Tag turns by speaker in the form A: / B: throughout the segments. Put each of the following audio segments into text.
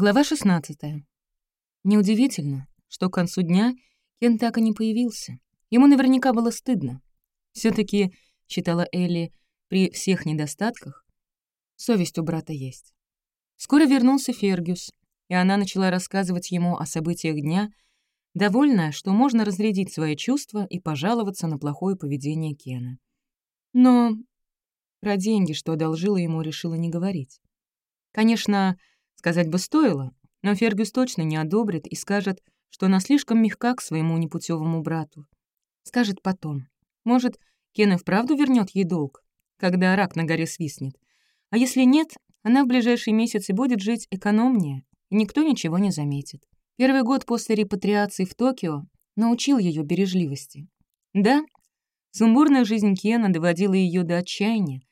A: Глава 16. Неудивительно, что к концу дня Кен так и не появился. Ему наверняка было стыдно. все таки считала Элли, при всех недостатках, совесть у брата есть. Скоро вернулся Фергюс, и она начала рассказывать ему о событиях дня, довольная, что можно разрядить свои чувства и пожаловаться на плохое поведение Кена. Но про деньги, что одолжила ему, решила не говорить. Конечно, Сказать бы стоило, но Фергюс точно не одобрит и скажет, что она слишком мягка к своему непутевому брату. Скажет потом. Может, Кен и вправду вернет ей долг, когда рак на горе свистнет. А если нет, она в ближайшие месяцы будет жить экономнее, и никто ничего не заметит. Первый год после репатриации в Токио научил ее бережливости. Да, сумбурная жизнь Кена доводила ее до отчаяния,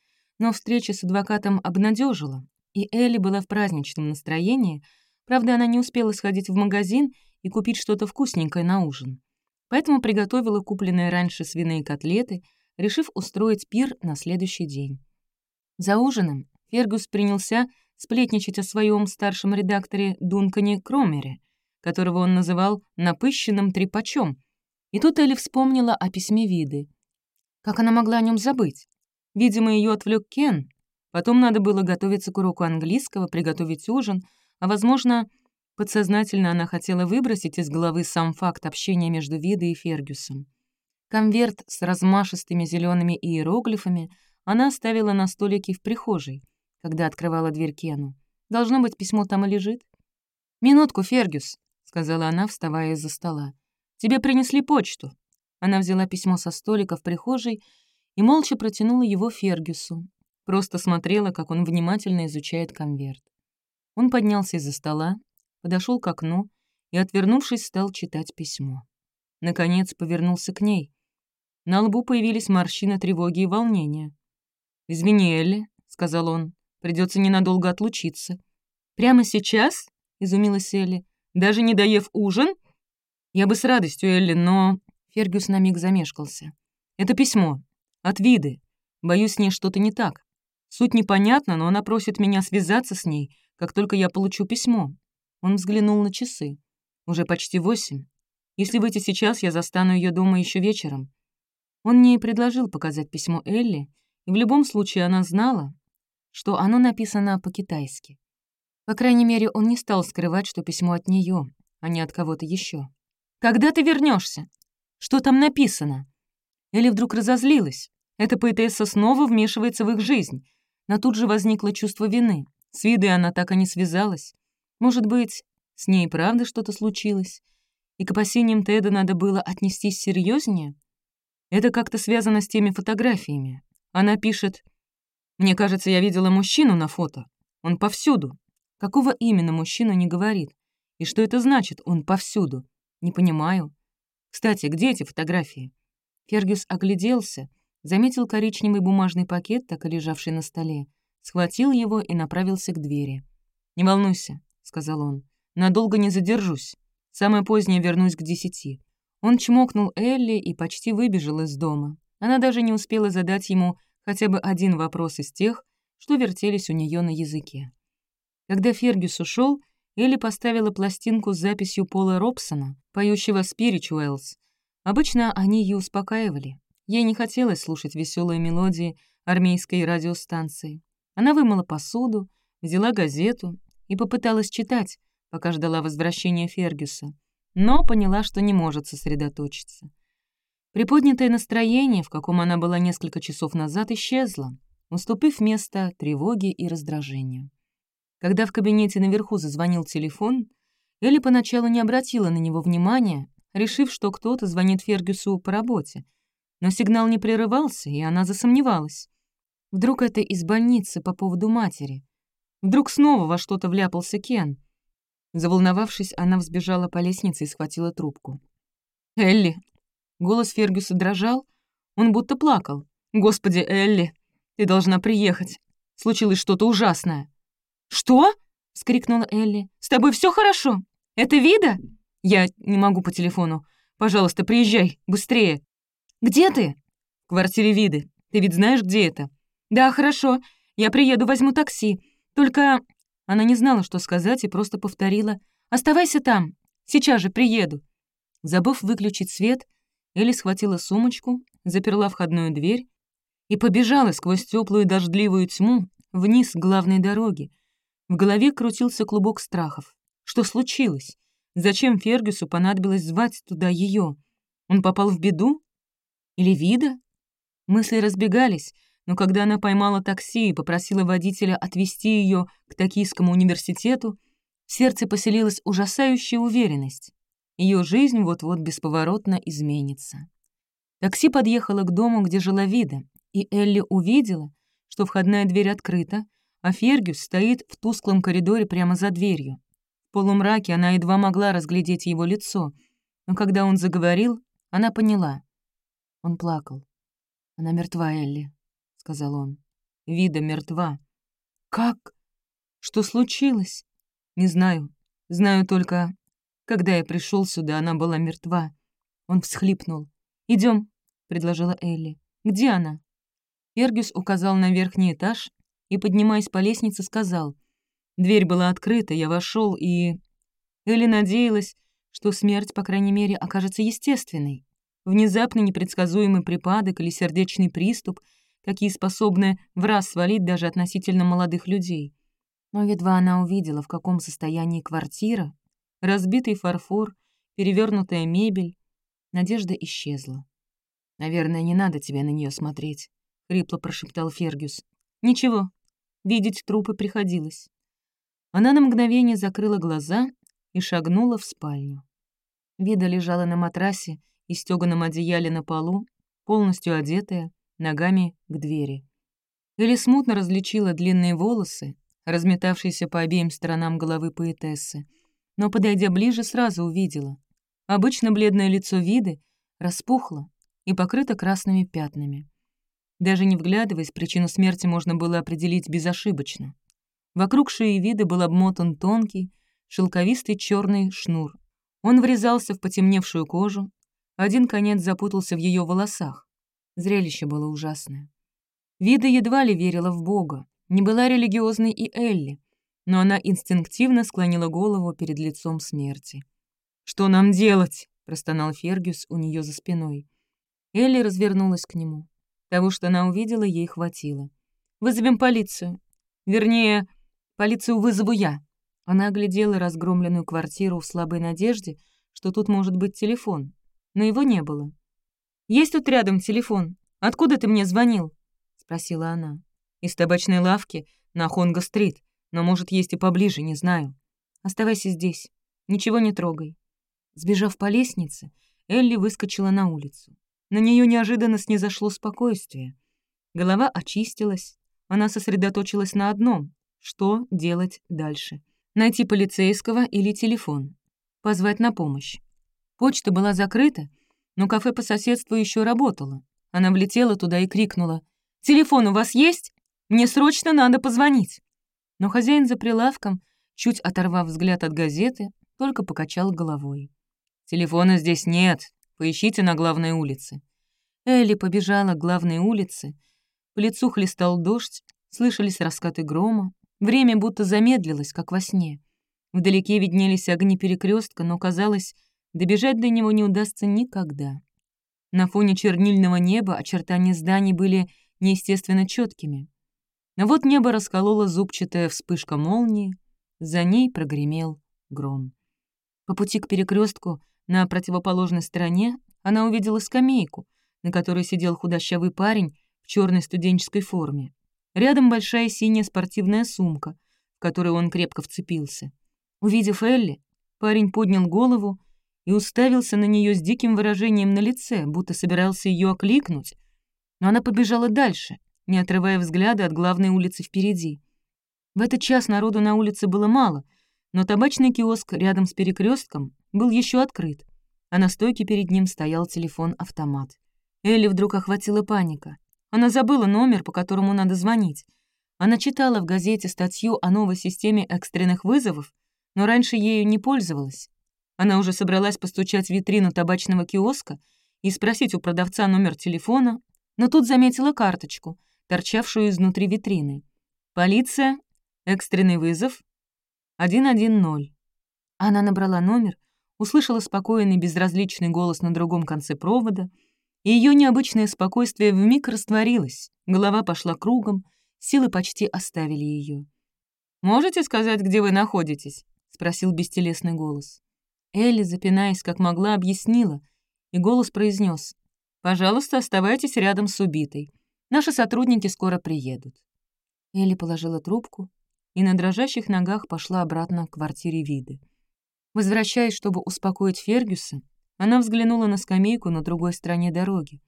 A: но встреча с адвокатом обнадежила, и Элли была в праздничном настроении, правда, она не успела сходить в магазин и купить что-то вкусненькое на ужин. Поэтому приготовила купленные раньше свиные котлеты, решив устроить пир на следующий день. За ужином Фергус принялся сплетничать о своем старшем редакторе Дункане Кромере, которого он называл «напыщенным трепачом». И тут Элли вспомнила о письме Виды. Как она могла о нем забыть? Видимо, ее отвлек Кен, Потом надо было готовиться к уроку английского, приготовить ужин, а, возможно, подсознательно она хотела выбросить из головы сам факт общения между Видой и Фергюсом. Конверт с размашистыми зелеными иероглифами она оставила на столике в прихожей, когда открывала дверь Кену. Должно быть, письмо там и лежит. «Минутку, Фергюс», — сказала она, вставая из-за стола. «Тебе принесли почту». Она взяла письмо со столика в прихожей и молча протянула его Фергюсу, Просто смотрела, как он внимательно изучает конверт. Он поднялся из-за стола, подошел к окну и, отвернувшись, стал читать письмо. Наконец повернулся к ней. На лбу появились морщины тревоги и волнения. «Извини, Элли», — сказал он, — «придется ненадолго отлучиться». «Прямо сейчас?» — изумилась Элли. «Даже не доев ужин?» «Я бы с радостью, Элли, но...» Фергюс на миг замешкался. «Это письмо. От Виды. Боюсь, с ней что-то не так. Суть непонятна, но она просит меня связаться с ней, как только я получу письмо. Он взглянул на часы. Уже почти восемь. Если выйти сейчас, я застану ее дома еще вечером. Он не предложил показать письмо Элли, и в любом случае она знала, что оно написано по-китайски. По крайней мере, он не стал скрывать, что письмо от нее, а не от кого-то еще. «Когда ты вернешься? Что там написано?» Элли вдруг разозлилась. Эта поэтесса снова вмешивается в их жизнь, но тут же возникло чувство вины. С видой она так и не связалась. Может быть, с ней правда что-то случилось? И к опасениям Теда надо было отнестись серьезнее? Это как-то связано с теми фотографиями. Она пишет, «Мне кажется, я видела мужчину на фото. Он повсюду». Какого именно мужчину не говорит? И что это значит «он повсюду»? Не понимаю. Кстати, где эти фотографии? Фергюс огляделся заметил коричневый бумажный пакет, так и лежавший на столе, схватил его и направился к двери. «Не волнуйся», — сказал он, — «надолго не задержусь. Самое позднее вернусь к десяти». Он чмокнул Элли и почти выбежал из дома. Она даже не успела задать ему хотя бы один вопрос из тех, что вертелись у нее на языке. Когда Фергюс ушел, Элли поставила пластинку с записью Пола Робсона, поющего «Spirituals». Обычно они ее успокаивали. Ей не хотелось слушать веселые мелодии армейской радиостанции. Она вымыла посуду, взяла газету и попыталась читать, пока ждала возвращения Фергюса, но поняла, что не может сосредоточиться. Приподнятое настроение, в каком она была несколько часов назад, исчезло, уступив место тревоге и раздражению. Когда в кабинете наверху зазвонил телефон, Элли поначалу не обратила на него внимания, решив, что кто-то звонит Фергюсу по работе — но сигнал не прерывался, и она засомневалась. Вдруг это из больницы по поводу матери? Вдруг снова во что-то вляпался Кен? Заволновавшись, она взбежала по лестнице и схватила трубку. «Элли!» Голос Фергюса дрожал, он будто плакал. «Господи, Элли, ты должна приехать. Случилось что-то ужасное». «Что?» — вскрикнула Элли. «С тобой все хорошо? Это Вида?» «Я не могу по телефону. Пожалуйста, приезжай, быстрее. «Где ты?» «В квартире Виды. Ты ведь знаешь, где это?» «Да, хорошо. Я приеду, возьму такси. Только...» Она не знала, что сказать, и просто повторила «Оставайся там! Сейчас же приеду!» Забыв выключить свет, Элли схватила сумочку, заперла входную дверь и побежала сквозь теплую дождливую тьму вниз к главной дороге. В голове крутился клубок страхов. Что случилось? Зачем Фергюсу понадобилось звать туда ее? Он попал в беду? Или вида? Мысли разбегались, но когда она поймала такси и попросила водителя отвезти ее к Токийскому университету, в сердце поселилась ужасающая уверенность. Ее жизнь вот-вот бесповоротно изменится. Такси подъехало к дому, где жила Вида, и Элли увидела, что входная дверь открыта, а Фергюс стоит в тусклом коридоре прямо за дверью. В полумраке она едва могла разглядеть его лицо, но когда он заговорил, она поняла. Он плакал. «Она мертва, Элли», — сказал он. «Вида мертва». «Как? Что случилось?» «Не знаю. Знаю только, когда я пришел сюда, она была мертва. Он всхлипнул. Идем, предложила Элли. «Где она?» Фергюс указал на верхний этаж и, поднимаясь по лестнице, сказал. Дверь была открыта, я вошел и... Элли надеялась, что смерть, по крайней мере, окажется естественной. Внезапный непредсказуемый припадок или сердечный приступ, какие способны в раз свалить даже относительно молодых людей. Но едва она увидела, в каком состоянии квартира, Разбитый фарфор, перевернутая мебель. Надежда исчезла. «Наверное, не надо тебе на нее смотреть», — хрипло прошептал Фергюс. «Ничего, видеть трупы приходилось». Она на мгновение закрыла глаза и шагнула в спальню. Вида лежала на матрасе и стёганом одеяле на полу, полностью одетая, ногами к двери. Или смутно различила длинные волосы, разметавшиеся по обеим сторонам головы поэтессы, но, подойдя ближе, сразу увидела. Обычно бледное лицо виды распухло и покрыто красными пятнами. Даже не вглядываясь, причину смерти можно было определить безошибочно. Вокруг шеи виды был обмотан тонкий, шелковистый черный шнур. Он врезался в потемневшую кожу, один конец запутался в ее волосах. Зрелище было ужасное. Вида едва ли верила в Бога, не была религиозной и Элли, но она инстинктивно склонила голову перед лицом смерти. «Что нам делать?» — простонал Фергюс у нее за спиной. Элли развернулась к нему. Того, что она увидела, ей хватило. «Вызовем полицию. Вернее, полицию вызову я». Она оглядела разгромленную квартиру в слабой надежде, что тут может быть телефон, но его не было. «Есть тут рядом телефон? Откуда ты мне звонил?» — спросила она. «Из табачной лавки на Хонга-стрит но, может, есть и поближе, не знаю. Оставайся здесь, ничего не трогай». Сбежав по лестнице, Элли выскочила на улицу. На нее неожиданно снизошло спокойствие. Голова очистилась, она сосредоточилась на одном — что делать дальше. Найти полицейского или телефон. Позвать на помощь. Почта была закрыта, но кафе по соседству еще работало. Она влетела туда и крикнула. «Телефон у вас есть? Мне срочно надо позвонить!» Но хозяин за прилавком, чуть оторвав взгляд от газеты, только покачал головой. «Телефона здесь нет, поищите на главной улице». Элли побежала к главной улице, по лицу хлестал дождь, слышались раскаты грома, время будто замедлилось, как во сне. Вдалеке виднелись огни перекрестка, но казалось, добежать до него не удастся никогда. На фоне чернильного неба очертания зданий были неестественно четкими. Но вот небо расколола зубчатая вспышка молнии, за ней прогремел гром. По пути к перекрестку на противоположной стороне она увидела скамейку, на которой сидел худощавый парень в черной студенческой форме. Рядом большая синяя спортивная сумка, в которую он крепко вцепился. Увидев Элли, парень поднял голову и уставился на нее с диким выражением на лице, будто собирался ее окликнуть, но она побежала дальше, не отрывая взгляда от главной улицы впереди. В этот час народу на улице было мало, но табачный киоск рядом с перекрестком был еще открыт, а на стойке перед ним стоял телефон-автомат. Элли вдруг охватила паника. Она забыла номер, по которому надо звонить. Она читала в газете статью о новой системе экстренных вызовов, но раньше ею не пользовалась. Она уже собралась постучать в витрину табачного киоска и спросить у продавца номер телефона, но тут заметила карточку, торчавшую изнутри витрины. «Полиция! Экстренный вызов! 110». Она набрала номер, услышала спокойный безразличный голос на другом конце провода, и ее необычное спокойствие вмиг растворилось, голова пошла кругом, силы почти оставили ее. «Можете сказать, где вы находитесь?» — спросил бестелесный голос. Элли, запинаясь, как могла, объяснила, и голос произнес: «Пожалуйста, оставайтесь рядом с убитой. Наши сотрудники скоро приедут». Элли положила трубку и на дрожащих ногах пошла обратно к квартире виды. Возвращаясь, чтобы успокоить Фергюса, она взглянула на скамейку на другой стороне дороги.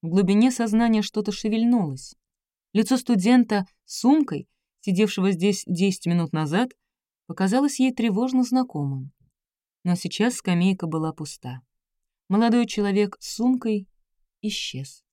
A: В глубине сознания что-то шевельнулось. Лицо студента с сумкой, сидевшего здесь 10 минут назад, показалось ей тревожно знакомым. Но сейчас скамейка была пуста. Молодой человек с сумкой исчез.